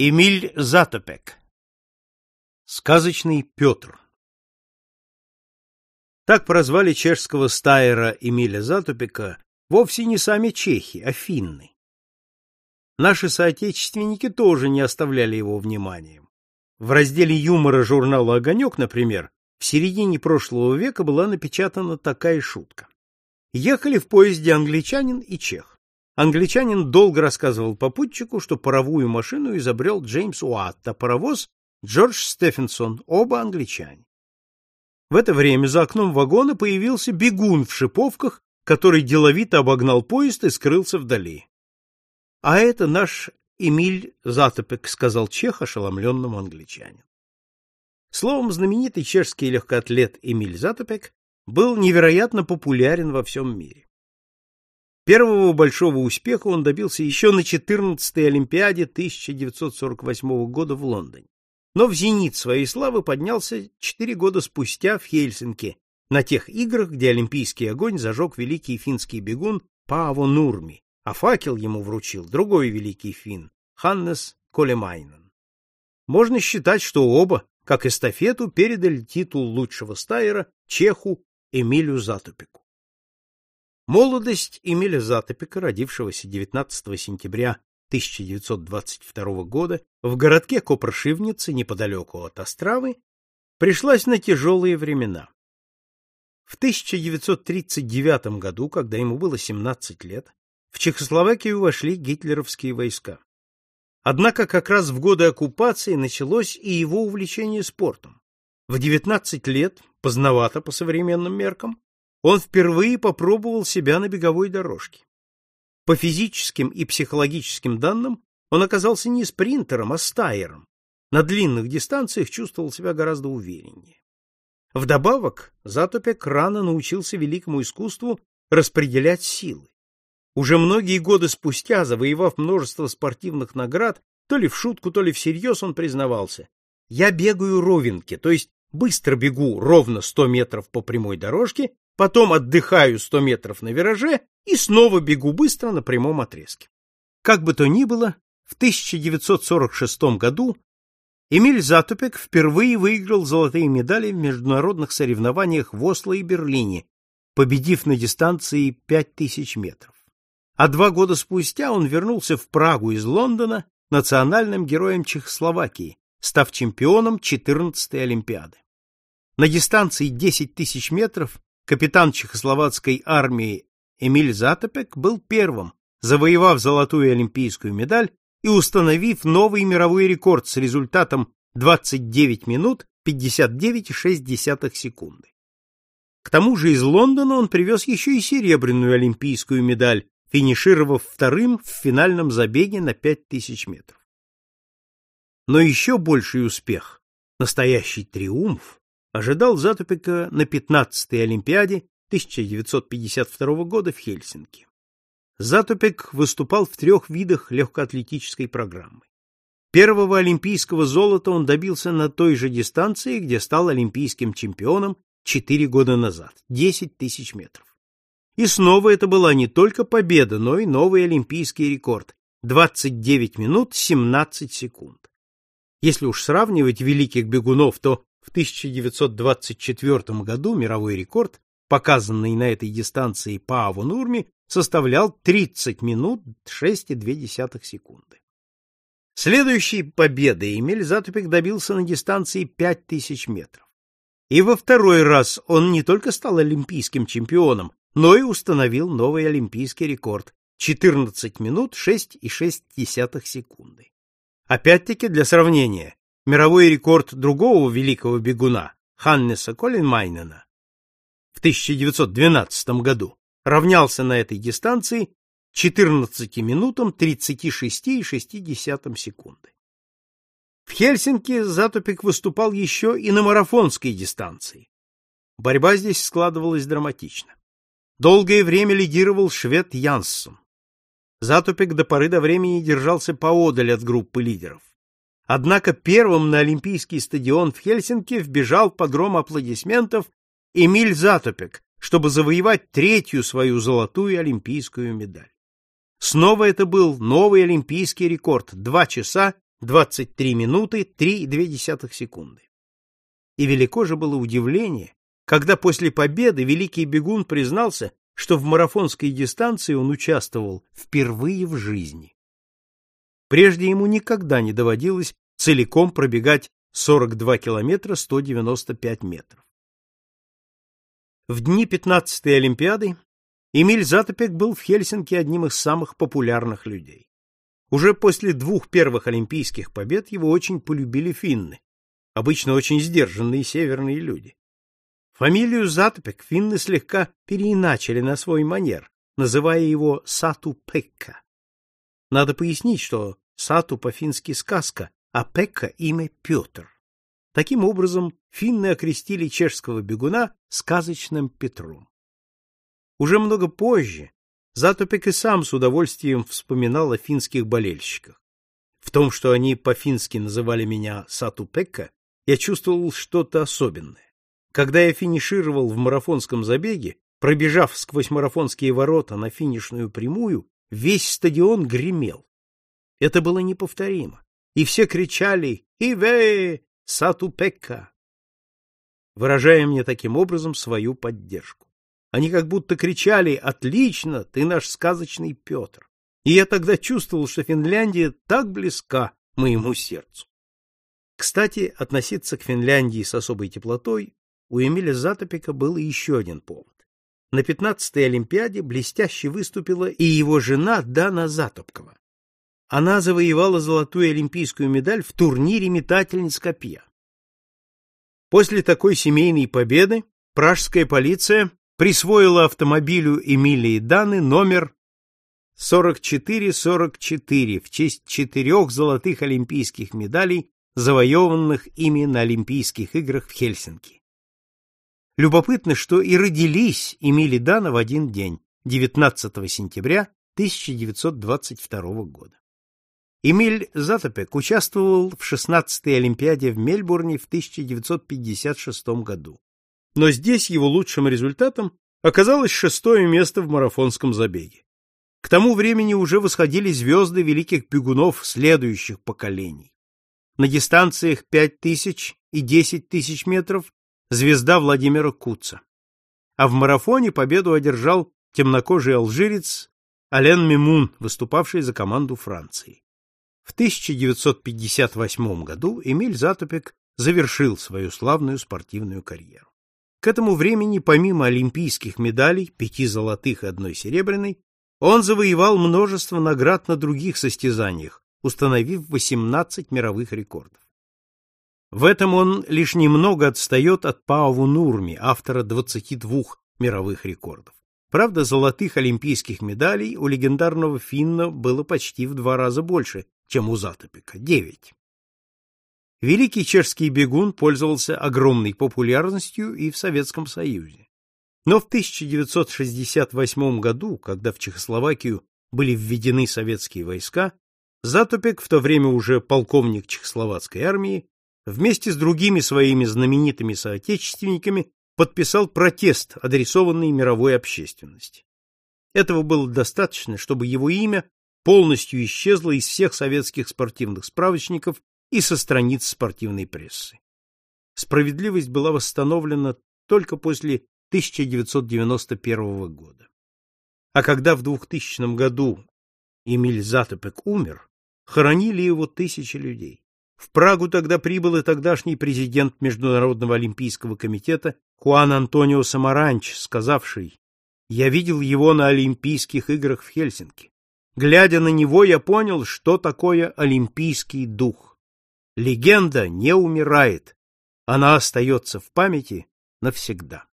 Эмиль Затопек Сказочный Петр Так прозвали чешского стайера Эмиля Затопека вовсе не сами чехи, а финны. Наши соотечественники тоже не оставляли его вниманием. В разделе юмора журнала «Огонек», например, в середине прошлого века была напечатана такая шутка. Ехали в поезде англичанин и чех. Англичанин долго рассказывал попутчику, что паровую машину изобрел Джеймс Уатт, а паровоз — Джордж Стефенсон, оба англичане. В это время за окном вагона появился бегун в шиповках, который деловито обогнал поезд и скрылся вдали. — А это наш Эмиль Затопек, — сказал чех ошеломленному англичанину. Словом, знаменитый чешский легкоатлет Эмиль Затопек был невероятно популярен во всем мире. Первого большого успеха он добился еще на 14-й Олимпиаде 1948 года в Лондоне. Но в зенит своей славы поднялся четыре года спустя в Хельсинки, на тех играх, где олимпийский огонь зажег великий финский бегун Пааво Нурми, а факел ему вручил другой великий фин Ханнес Колемайнен. Можно считать, что оба, как эстафету, передали титул лучшего стайера чеху Эмилю Затупику. Молодость Эмиля Затопика, родившегося 19 сентября 1922 года в городке Копршивницы неподалеку от Островы, пришлась на тяжелые времена. В 1939 году, когда ему было 17 лет, в Чехословакию вошли гитлеровские войска. Однако как раз в годы оккупации началось и его увлечение спортом. В 19 лет, поздновато по современным меркам, он впервые попробовал себя на беговой дорожке. По физическим и психологическим данным он оказался не спринтером, а стайером. На длинных дистанциях чувствовал себя гораздо увереннее. Вдобавок, Затопек рано научился великому искусству распределять силы. Уже многие годы спустя, завоевав множество спортивных наград, то ли в шутку, то ли всерьез он признавался, «Я бегаю ровенки, то есть быстро бегу ровно 100 метров по прямой дорожке потом отдыхаю 100 метров на вираже и снова бегу быстро на прямом отрезке. Как бы то ни было, в 1946 году Эмиль Затупек впервые выиграл золотые медали в международных соревнованиях в Осло и Берлине, победив на дистанции 5000 метров. А два года спустя он вернулся в Прагу из Лондона национальным героем Чехословакии, став чемпионом 14-й Олимпиады. На дистанции 10 тысяч метров капитан чехословацкой армии Эмиль Затопек был первым, завоевав золотую олимпийскую медаль и установив новый мировой рекорд с результатом 29 минут 59,6 секунды. К тому же из Лондона он привез еще и серебряную олимпийскую медаль, финишировав вторым в финальном забеге на 5000 метров. Но еще больший успех, настоящий триумф, ожидал Затупика на 15-й Олимпиаде 1952 года в Хельсинки. Затупик выступал в трех видах легкоатлетической программы. Первого олимпийского золота он добился на той же дистанции, где стал олимпийским чемпионом четыре года назад – 10 тысяч метров. И снова это была не только победа, но и новый олимпийский рекорд – 29 минут 17 секунд. Если уж сравнивать великих бегунов, то в 1924 году мировой рекорд, показанный на этой дистанции по Нурми, составлял 30 минут 6,2 секунды. Следующей победы Эмиль Затупик добился на дистанции 5000 метров. И во второй раз он не только стал олимпийским чемпионом, но и установил новый олимпийский рекорд 14 минут 6,6 секунды. Опять-таки для сравнения, мировой рекорд другого великого бегуна, Ханнеса Коллинмайнена, в 1912 году равнялся на этой дистанции 14 минутам 36,6 секунды. В Хельсинки Затопик выступал еще и на марафонской дистанции. Борьба здесь складывалась драматично. Долгое время лидировал швед Янссон. Затопик до поры до времени держался поодаль от группы лидеров. Однако первым на Олимпийский стадион в Хельсинки вбежал под гром аплодисментов Эмиль Затопек, чтобы завоевать третью свою золотую олимпийскую медаль. Снова это был новый олимпийский рекорд – 2 часа 23 минуты 3,2 секунды. И велико же было удивление, когда после победы великий бегун признался, что в марафонской дистанции он участвовал впервые в жизни. Прежде ему никогда не доводилось целиком пробегать 42 километра 195 метров. В дни 15-й Олимпиады Эмиль Затопек был в Хельсинки одним из самых популярных людей. Уже после двух первых олимпийских побед его очень полюбили финны, обычно очень сдержанные северные люди. Фамилию Затопек финны слегка переиначили на свой манер, называя его Сату-Пекка. Надо пояснить, что Сату по-фински сказка, а Пекка имя Петр. Таким образом, финны окрестили чешского бегуна сказочным Петром. Уже много позже Затопек и сам с удовольствием вспоминал о финских болельщиках. В том, что они по-фински называли меня Сату-Пекка, я чувствовал что-то особенное. Когда я финишировал в марафонском забеге, пробежав сквозь марафонские ворота на финишную прямую, весь стадион гремел. Это было неповторимо. И все кричали «Иве! Сатупекка!», выражая мне таким образом свою поддержку. Они как будто кричали «Отлично! Ты наш сказочный Петр!» И я тогда чувствовал, что Финляндия так близка моему сердцу. Кстати, относиться к Финляндии с особой теплотой у Эмиля Затопика был еще один повод. На 15-й Олимпиаде блестяще выступила и его жена Дана Затопкова. Она завоевала золотую олимпийскую медаль в турнире метательниц копья. После такой семейной победы пражская полиция присвоила автомобилю Эмилии Даны номер 4444 в честь четырех золотых олимпийских медалей, завоеванных ими на Олимпийских играх в Хельсинки. Любопытно, что и родились Эмили Дана в один день, 19 сентября 1922 года. Эмиль Затопек участвовал в 16-й Олимпиаде в Мельбурне в 1956 году. Но здесь его лучшим результатом оказалось шестое место в марафонском забеге. К тому времени уже восходили звезды великих бегунов следующих поколений. На дистанциях 5000 и 10 тысяч метров звезда Владимира Куца. А в марафоне победу одержал темнокожий алжирец Ален Мимун, выступавший за команду Франции. В 1958 году Эмиль Затопек завершил свою славную спортивную карьеру. К этому времени, помимо олимпийских медалей, пяти золотых и одной серебряной, он завоевал множество наград на других состязаниях, установив 18 мировых рекордов. В этом он лишь немного отстает от Пааву Нурми, автора 22 мировых рекордов. Правда, золотых олимпийских медалей у легендарного финна было почти в два раза больше, чем у Затопика — девять. Великий чешский бегун пользовался огромной популярностью и в Советском Союзе. Но в 1968 году, когда в Чехословакию были введены советские войска, Затопек, в то время уже полковник чехословацкой армии, вместе с другими своими знаменитыми соотечественниками подписал протест, адресованный мировой общественности. Этого было достаточно, чтобы его имя полностью исчезло из всех советских спортивных справочников и со страниц спортивной прессы. Справедливость была восстановлена только после 1991 года. А когда в 2000 году Эмиль Затопек умер, хоронили его тысячи людей. В Прагу тогда прибыл и тогдашний президент Международного олимпийского комитета Хуан Антонио Самаранч, сказавший: "Я видел его на Олимпийских играх в Хельсинки. Глядя на него, я понял, что такое олимпийский дух. Легенда не умирает, она остается в памяти навсегда".